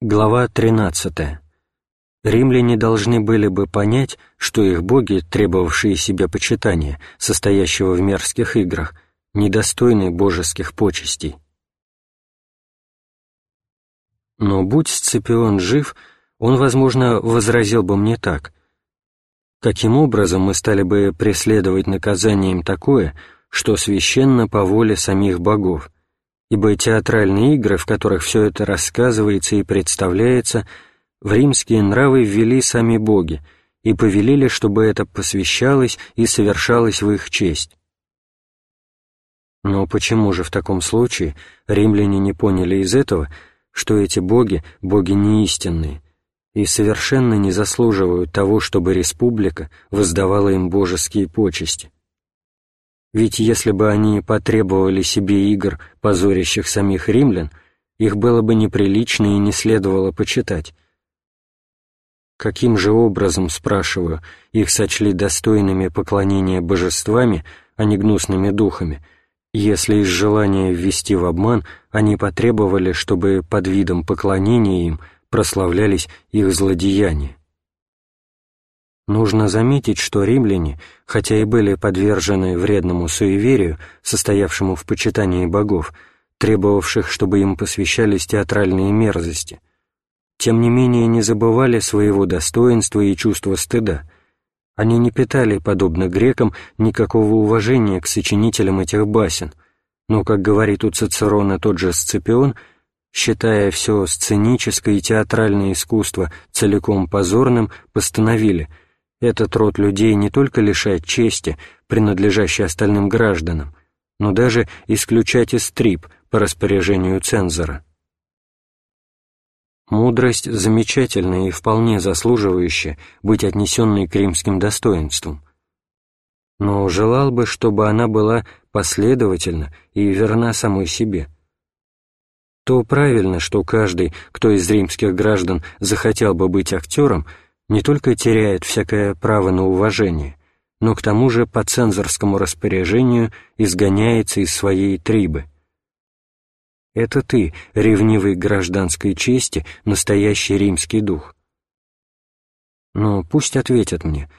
Глава 13. Римляне должны были бы понять, что их боги, требовавшие себе почитания, состоящего в мерзких играх, недостойны божеских почестей. Но будь Сципион жив, он, возможно, возразил бы мне так. Каким образом мы стали бы преследовать наказанием такое, что священно по воле самих богов? Ибо театральные игры, в которых все это рассказывается и представляется, в римские нравы ввели сами боги и повелели, чтобы это посвящалось и совершалось в их честь. Но почему же в таком случае римляне не поняли из этого, что эти боги — боги неистинные, и совершенно не заслуживают того, чтобы республика воздавала им божеские почести? Ведь если бы они потребовали себе игр, позорящих самих римлян, их было бы неприлично и не следовало почитать. Каким же образом, спрашиваю, их сочли достойными поклонения божествами, а не гнусными духами, если из желания ввести в обман они потребовали, чтобы под видом поклонения им прославлялись их злодеяния? Нужно заметить, что римляне, хотя и были подвержены вредному суеверию, состоявшему в почитании богов, требовавших, чтобы им посвящались театральные мерзости, тем не менее не забывали своего достоинства и чувства стыда. Они не питали, подобно грекам, никакого уважения к сочинителям этих басен, но, как говорит у Цицерона тот же Сципион, считая все сценическое и театральное искусство целиком позорным, постановили — этот род людей не только лишает чести, принадлежащей остальным гражданам, но даже исключать из трип по распоряжению цензора. Мудрость замечательная и вполне заслуживающая быть отнесенной к римским достоинствам. Но желал бы, чтобы она была последовательна и верна самой себе. То правильно, что каждый, кто из римских граждан захотел бы быть актером, не только теряет всякое право на уважение, но к тому же по цензорскому распоряжению изгоняется из своей трибы. Это ты, ревнивый гражданской чести, настоящий римский дух. Но пусть ответят мне,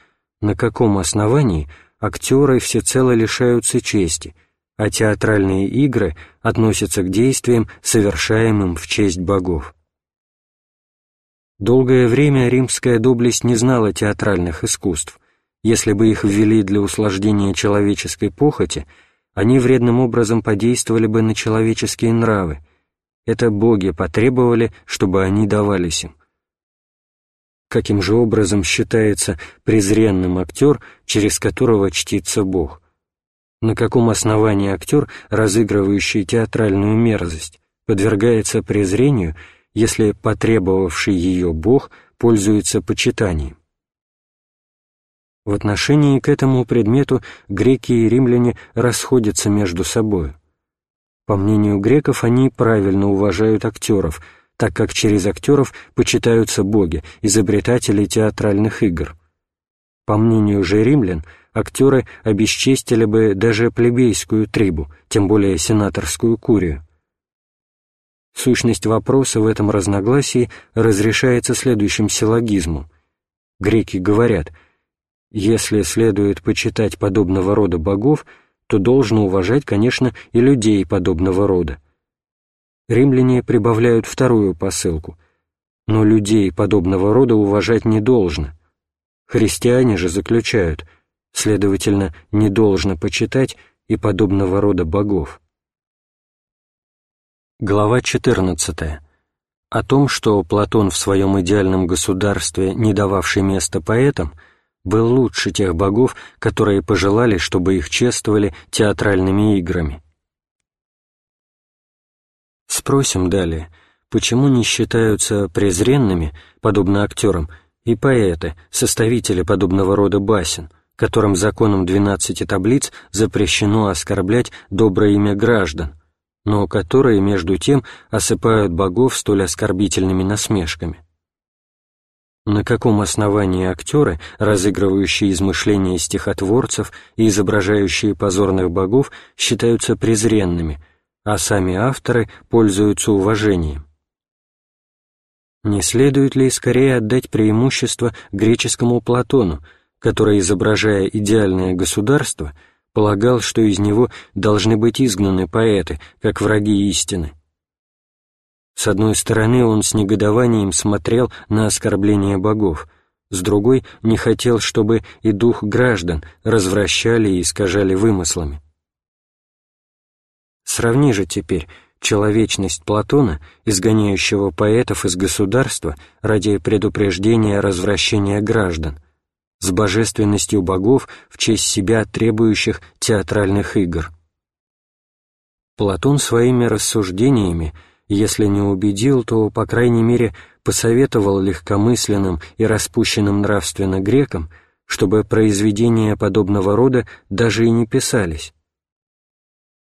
на каком основании актеры всецело лишаются чести, а театральные игры относятся к действиям, совершаемым в честь богов. Долгое время римская доблесть не знала театральных искусств. Если бы их ввели для услаждения человеческой похоти, они вредным образом подействовали бы на человеческие нравы. Это боги потребовали, чтобы они давались им. Каким же образом считается презренным актер, через которого чтится Бог? На каком основании актер, разыгрывающий театральную мерзость, подвергается презрению – если потребовавший ее Бог пользуется почитанием. В отношении к этому предмету греки и римляне расходятся между собой. По мнению греков, они правильно уважают актеров, так как через актеров почитаются боги, изобретатели театральных игр. По мнению же римлян, актеры обесчестили бы даже плебейскую трибу, тем более сенаторскую курию. Сущность вопроса в этом разногласии разрешается следующим силлогизмом. Греки говорят, если следует почитать подобного рода богов, то должно уважать, конечно, и людей подобного рода. Римляне прибавляют вторую посылку, но людей подобного рода уважать не должно. Христиане же заключают, следовательно, не должно почитать и подобного рода богов. Глава 14. О том, что Платон в своем идеальном государстве, не дававший места поэтам, был лучше тех богов, которые пожелали, чтобы их чествовали театральными играми. Спросим далее, почему не считаются презренными, подобно актерам, и поэты, составители подобного рода басен, которым законом двенадцати таблиц запрещено оскорблять доброе имя граждан – но которые, между тем, осыпают богов столь оскорбительными насмешками. На каком основании актеры, разыгрывающие измышления стихотворцев и изображающие позорных богов, считаются презренными, а сами авторы пользуются уважением? Не следует ли скорее отдать преимущество греческому Платону, который, изображая идеальное государство, полагал, что из него должны быть изгнаны поэты, как враги истины? С одной стороны, он с негодованием смотрел на оскорбление богов, с другой — не хотел, чтобы и дух граждан развращали и искажали вымыслами. Сравни же теперь человечность Платона, изгоняющего поэтов из государства ради предупреждения развращения граждан, с божественностью богов в честь себя требующих театральных игр. Платон своими рассуждениями, если не убедил, то, по крайней мере, посоветовал легкомысленным и распущенным нравственно грекам, чтобы произведения подобного рода даже и не писались,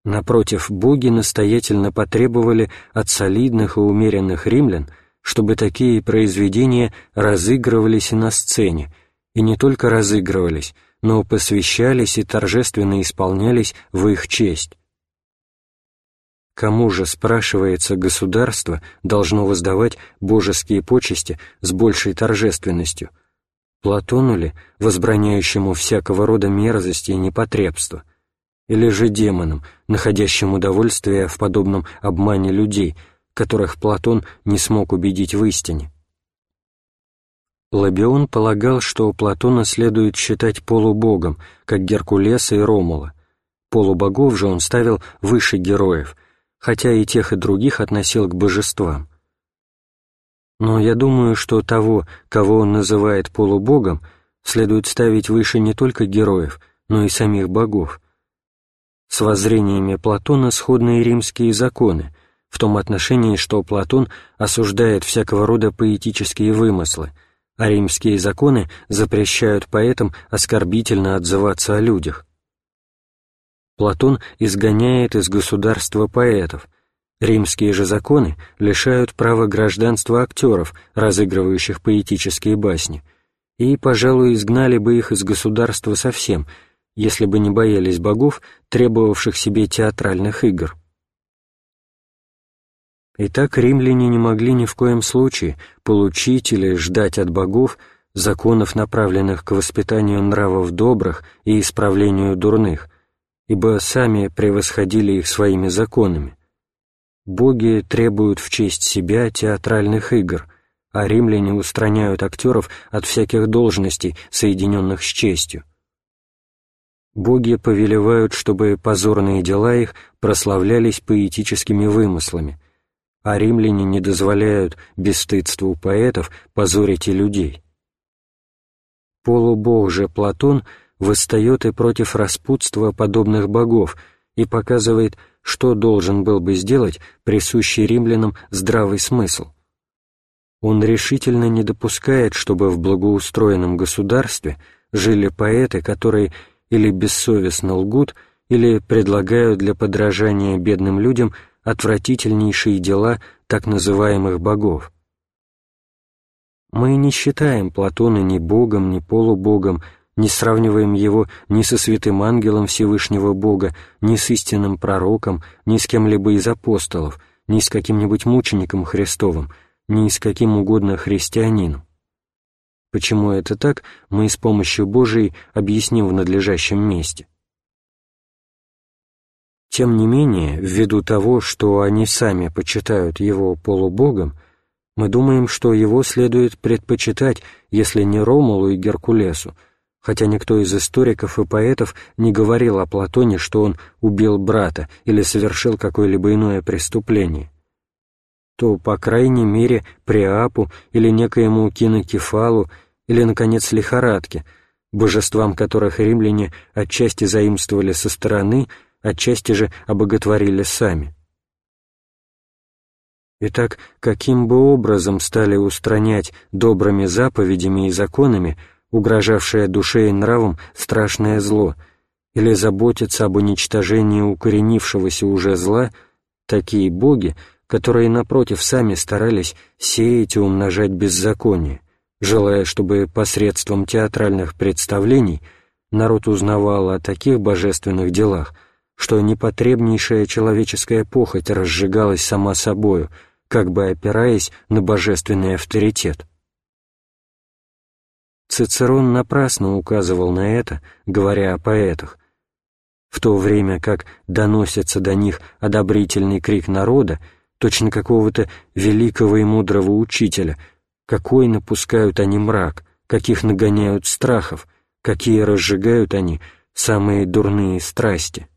Напротив, боги настоятельно потребовали от солидных и умеренных римлян, чтобы такие произведения разыгрывались и на сцене, и не только разыгрывались, но посвящались и торжественно исполнялись в их честь. Кому же, спрашивается, государство должно воздавать божеские почести с большей торжественностью? Платону ли, возбраняющему всякого рода мерзости и непотребства – или же демонам, находящим удовольствие в подобном обмане людей, которых Платон не смог убедить в истине. Лабион полагал, что Платона следует считать полубогом, как Геркулеса и Ромула. Полубогов же он ставил выше героев, хотя и тех и других относил к божествам. Но я думаю, что того, кого он называет полубогом, следует ставить выше не только героев, но и самих богов, с воззрениями Платона сходные римские законы, в том отношении, что Платон осуждает всякого рода поэтические вымыслы, а римские законы запрещают поэтам оскорбительно отзываться о людях. Платон изгоняет из государства поэтов, римские же законы лишают права гражданства актеров, разыгрывающих поэтические басни, и, пожалуй, изгнали бы их из государства совсем – если бы не боялись богов, требовавших себе театральных игр. Итак, римляне не могли ни в коем случае получить или ждать от богов законов, направленных к воспитанию нравов добрых и исправлению дурных, ибо сами превосходили их своими законами. Боги требуют в честь себя театральных игр, а римляне устраняют актеров от всяких должностей, соединенных с честью. Боги повелевают, чтобы позорные дела их прославлялись поэтическими вымыслами, а римляне не дозволяют бесстыдству поэтов позорить и людей. Полубог же Платон восстает и против распутства подобных богов и показывает, что должен был бы сделать присущий римлянам здравый смысл. Он решительно не допускает, чтобы в благоустроенном государстве жили поэты, которые или бессовестно лгут, или предлагают для подражания бедным людям отвратительнейшие дела так называемых богов. Мы не считаем Платона ни богом, ни полубогом, не сравниваем его ни со святым ангелом Всевышнего Бога, ни с истинным пророком, ни с кем-либо из апостолов, ни с каким-нибудь мучеником Христовым, ни с каким угодно христианином. Почему это так, мы с помощью Божией объясним в надлежащем месте. Тем не менее, ввиду того, что они сами почитают его полубогом, мы думаем, что его следует предпочитать, если не Ромулу и Геркулесу, хотя никто из историков и поэтов не говорил о Платоне, что он убил брата или совершил какое-либо иное преступление, то, по крайней мере, Приапу или некоему Кинокефалу или, наконец, лихорадки, божествам которых римляне отчасти заимствовали со стороны, отчасти же обоготворили сами. Итак, каким бы образом стали устранять добрыми заповедями и законами угрожавшее душе и нравам страшное зло, или заботиться об уничтожении укоренившегося уже зла, такие боги, которые, напротив, сами старались сеять и умножать беззаконие желая, чтобы посредством театральных представлений народ узнавал о таких божественных делах, что непотребнейшая человеческая похоть разжигалась сама собою, как бы опираясь на божественный авторитет. Цицерон напрасно указывал на это, говоря о поэтах, в то время как доносится до них одобрительный крик народа, точно какого-то великого и мудрого учителя, какой напускают они мрак, каких нагоняют страхов, какие разжигают они самые дурные страсти.